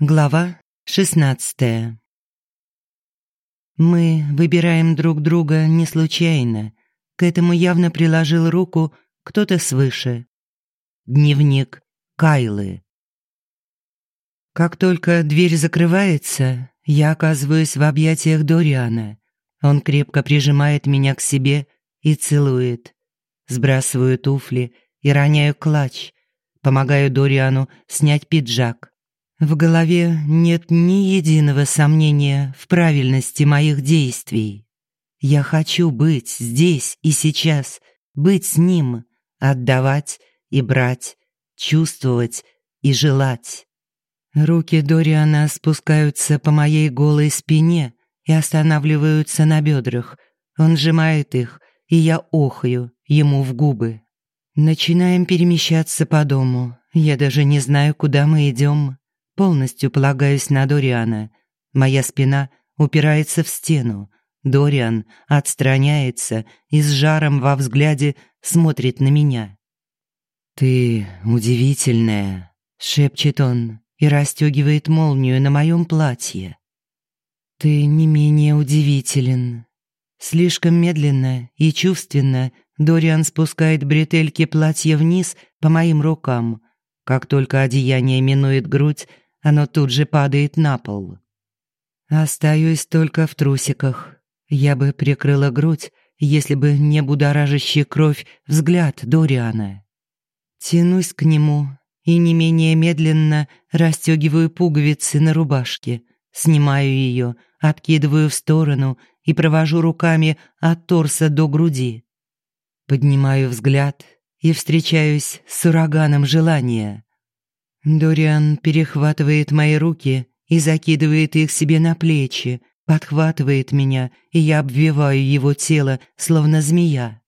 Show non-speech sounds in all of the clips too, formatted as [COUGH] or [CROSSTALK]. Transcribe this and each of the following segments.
Глава шестнадцатая. Мы выбираем друг друга не случайно. К этому явно приложил руку кто-то свыше. Дневник Кайлы. Как только дверь закрывается, я оказываюсь в объятиях Дориана. Он крепко прижимает меня к себе и целует. Сбрасываю туфли и роняю клатч. Помогаю Дориану снять пиджак. В голове нет ни единого сомнения в правильности моих действий. Я хочу быть здесь и сейчас, быть с ним, отдавать и брать, чувствовать и желать. Руки Дориана спускаются по моей голой спине и останавливаются на бедрах. Он сжимает их, и я охаю ему в губы. Начинаем перемещаться по дому. Я даже не знаю, куда мы идем. Полностью полагаюсь на Дориана. Моя спина упирается в стену. Дориан отстраняется и с жаром во взгляде смотрит на меня. «Ты удивительная», — шепчет он и расстегивает молнию на моем платье. «Ты не менее удивителен». Слишком медленно и чувственно Дориан спускает бретельки платья вниз по моим рукам. Как только одеяние минует грудь, оно тут же падает на пол. Остаюсь только в трусиках. Я бы прикрыла грудь, если бы не будоражащий кровь взгляд Дориана. Тянусь к нему и не менее медленно расстегиваю пуговицы на рубашке, снимаю ее, откидываю в сторону и провожу руками от торса до груди. Поднимаю взгляд и встречаюсь с ураганом желания. Дориан перехватывает мои руки и закидывает их себе на плечи, подхватывает меня, и я обвиваю его тело, словно змея.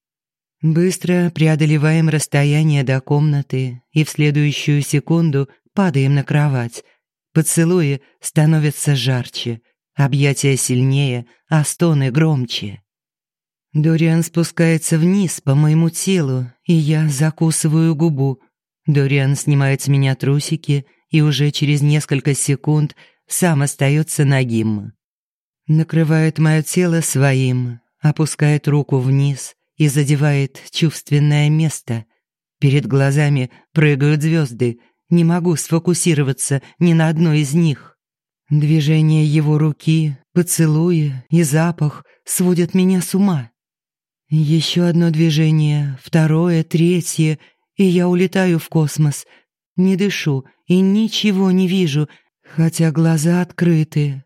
Быстро преодолеваем расстояние до комнаты и в следующую секунду падаем на кровать. Поцелуи становятся жарче, объятия сильнее, а стоны громче. Дориан спускается вниз по моему телу, и я закусываю губу, Дориан снимает с меня трусики и уже через несколько секунд сам остается нагим. Накрывает мое тело своим, опускает руку вниз и задевает чувственное место. Перед глазами прыгают звезды, не могу сфокусироваться ни на одной из них. Движение его руки, поцелуи и запах сводят меня с ума. Еще одно движение, второе, третье, и я улетаю в космос. Не дышу и ничего не вижу, хотя глаза открыты.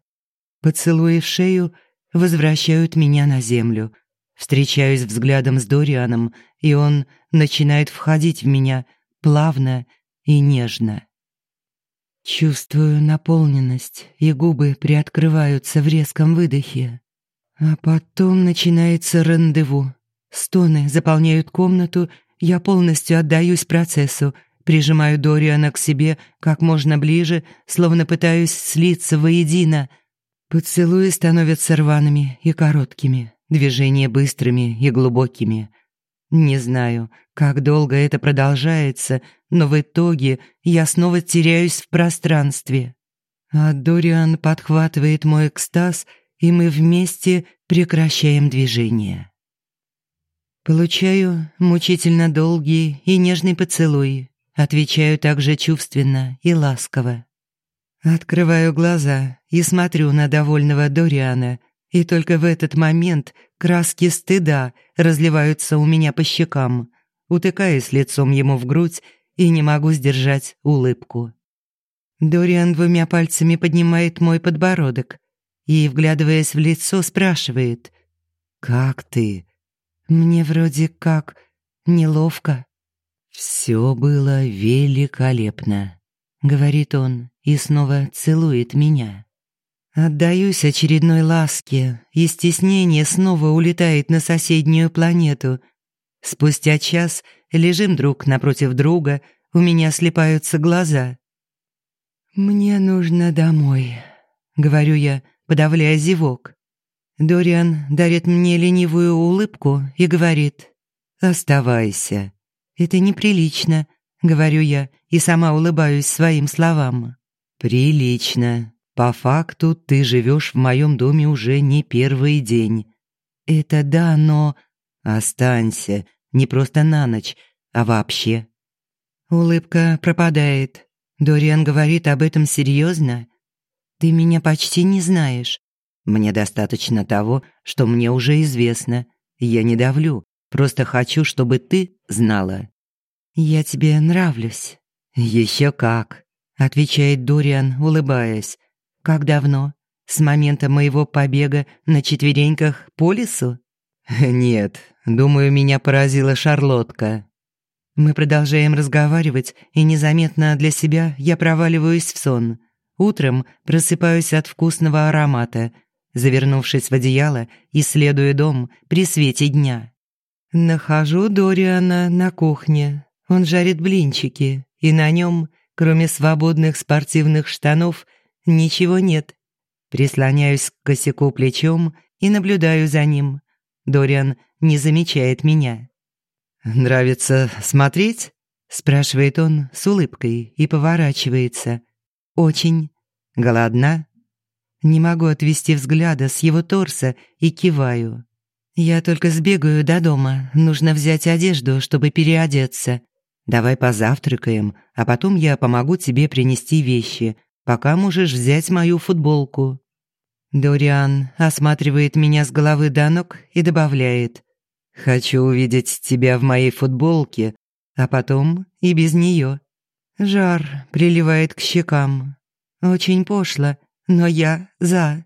Поцелуи в шею возвращают меня на землю. Встречаюсь взглядом с Дорианом, и он начинает входить в меня плавно и нежно. Чувствую наполненность, и губы приоткрываются в резком выдохе. А потом начинается рандеву. Стоны заполняют комнату, я полностью отдаюсь процессу, прижимаю Дориана к себе как можно ближе, словно пытаюсь слиться воедино. Поцелуи становятся рваными и короткими, движения быстрыми и глубокими. Не знаю, как долго это продолжается, но в итоге я снова теряюсь в пространстве. А Дориан подхватывает мой экстаз, и мы вместе прекращаем движение. Получаю мучительно долгий и нежный поцелуй. Отвечаю также чувственно и ласково. Открываю глаза и смотрю на довольного Дориана, и только в этот момент краски стыда разливаются у меня по щекам, утыкаясь лицом ему в грудь и не могу сдержать улыбку. Дориан двумя пальцами поднимает мой подбородок и, вглядываясь в лицо, спрашивает «Как ты?» Мне вроде как неловко. Все было великолепно, говорит он и снова целует меня. Отдаюсь очередной ласке, и стеснение снова улетает на соседнюю планету. Спустя час лежим друг напротив друга, у меня слепаются глаза. «Мне нужно домой», — говорю я, подавляя зевок. Дориан дарит мне ленивую улыбку и говорит «Оставайся». «Это неприлично», — говорю я и сама улыбаюсь своим словам. «Прилично. По факту ты живешь в моем доме уже не первый день». «Это да, но...» «Останься. Не просто на ночь, а вообще». Улыбка пропадает. Дориан говорит об этом серьезно. «Ты меня почти не знаешь». «Мне достаточно того, что мне уже известно. Я не давлю, просто хочу, чтобы ты знала». «Я тебе нравлюсь». «Еще как», — отвечает Дориан, улыбаясь. «Как давно? С момента моего побега на четвереньках по лесу?» [LAUGHS] «Нет, думаю, меня поразила шарлотка». Мы продолжаем разговаривать, и незаметно для себя я проваливаюсь в сон. Утром просыпаюсь от вкусного аромата, завернувшись в одеяло, исследуя дом при свете дня. Нахожу Дориана на кухне. Он жарит блинчики, и на нем, кроме свободных спортивных штанов, ничего нет. Прислоняюсь к косяку плечом и наблюдаю за ним. Дориан не замечает меня. «Нравится смотреть?» – спрашивает он с улыбкой и поворачивается. «Очень. Голодна?» Не могу отвести взгляда с его торса и киваю. «Я только сбегаю до дома. Нужно взять одежду, чтобы переодеться. Давай позавтракаем, а потом я помогу тебе принести вещи. Пока можешь взять мою футболку». Дориан осматривает меня с головы до ног и добавляет. «Хочу увидеть тебя в моей футболке, а потом и без нее». Жар приливает к щекам. Очень пошло, но я за.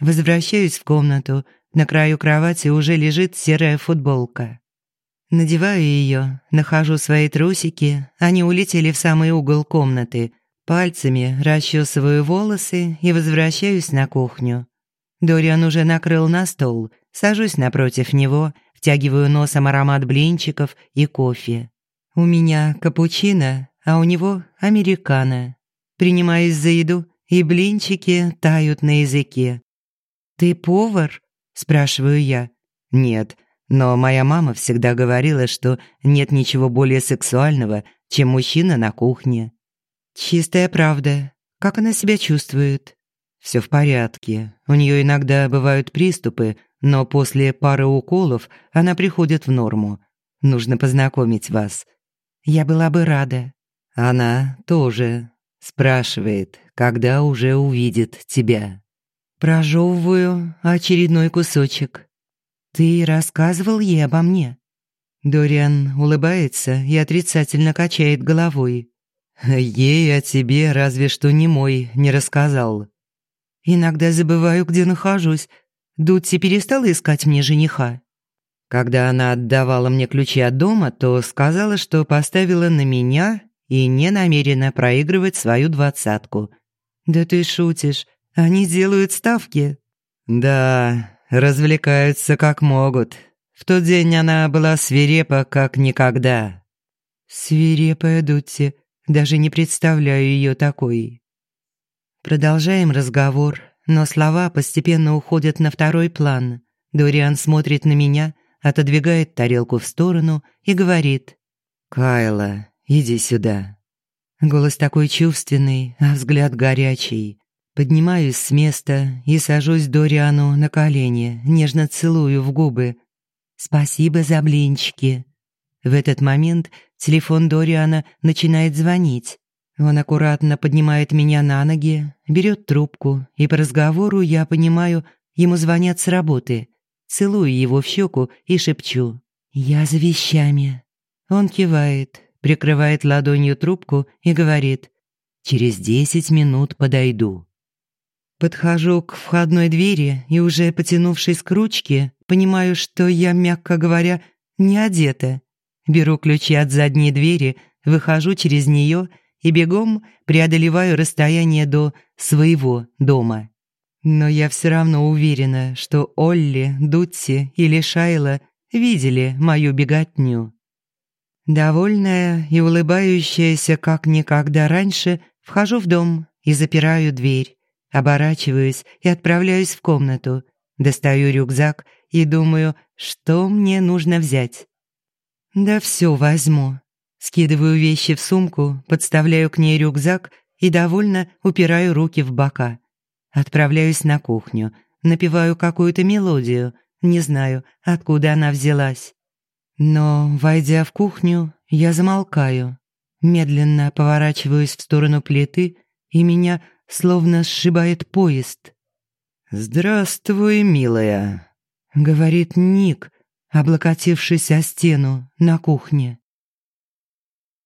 Возвращаюсь в комнату. На краю кровати уже лежит серая футболка. Надеваю ее, нахожу свои трусики, они улетели в самый угол комнаты. Пальцами расчесываю волосы и возвращаюсь на кухню. Дориан уже накрыл на стол, сажусь напротив него, втягиваю носом аромат блинчиков и кофе. У меня капучино, а у него американо. Принимаюсь за еду, и блинчики тают на языке. «Ты повар?» – спрашиваю я. «Нет, но моя мама всегда говорила, что нет ничего более сексуального, чем мужчина на кухне». «Чистая правда. Как она себя чувствует?» Все в порядке. У нее иногда бывают приступы, но после пары уколов она приходит в норму. Нужно познакомить вас. Я была бы рада. Она тоже спрашивает, когда уже увидит тебя. Прожевываю очередной кусочек. Ты рассказывал ей обо мне? Дориан улыбается и отрицательно качает головой. Ей о тебе разве что не мой не рассказал. Иногда забываю, где нахожусь. Дутси перестала искать мне жениха. Когда она отдавала мне ключи от дома, то сказала, что поставила на меня и не намерена проигрывать свою двадцатку. «Да ты шутишь. Они делают ставки». «Да, развлекаются как могут. В тот день она была свирепа, как никогда». «Свирепая Дутти. Даже не представляю ее такой». Продолжаем разговор, но слова постепенно уходят на второй план. Дориан смотрит на меня, отодвигает тарелку в сторону и говорит «Кайла, иди сюда». Голос такой чувственный, а взгляд горячий. Поднимаюсь с места и сажусь Дориану на колени, нежно целую в губы. «Спасибо за блинчики». В этот момент телефон Дориана начинает звонить. Он аккуратно поднимает меня на ноги, берет трубку, и по разговору я понимаю, ему звонят с работы. Целую его в щеку и шепчу «Я за вещами». Он кивает, прикрывает ладонью трубку и говорит «Через десять минут подойду». Подхожу к входной двери и уже потянувшись к ручке, понимаю, что я, мягко говоря, не одета. Беру ключи от задней двери, выхожу через нее и бегом преодолеваю расстояние до своего дома. Но я все равно уверена, что Олли, Дутси или Шайла видели мою беготню. Довольная и улыбающаяся как никогда раньше, вхожу в дом и запираю дверь. Оборачиваюсь и отправляюсь в комнату. Достаю рюкзак и думаю, что мне нужно взять. Да все возьму. Скидываю вещи в сумку, подставляю к ней рюкзак и довольно упираю руки в бока. Отправляюсь на кухню, напеваю какую-то мелодию, не знаю, откуда она взялась. Но, войдя в кухню, я замолкаю, медленно поворачиваюсь в сторону плиты, и меня словно сшибает поезд. «Здравствуй, милая», — говорит Ник, облокотившись о стену на кухне.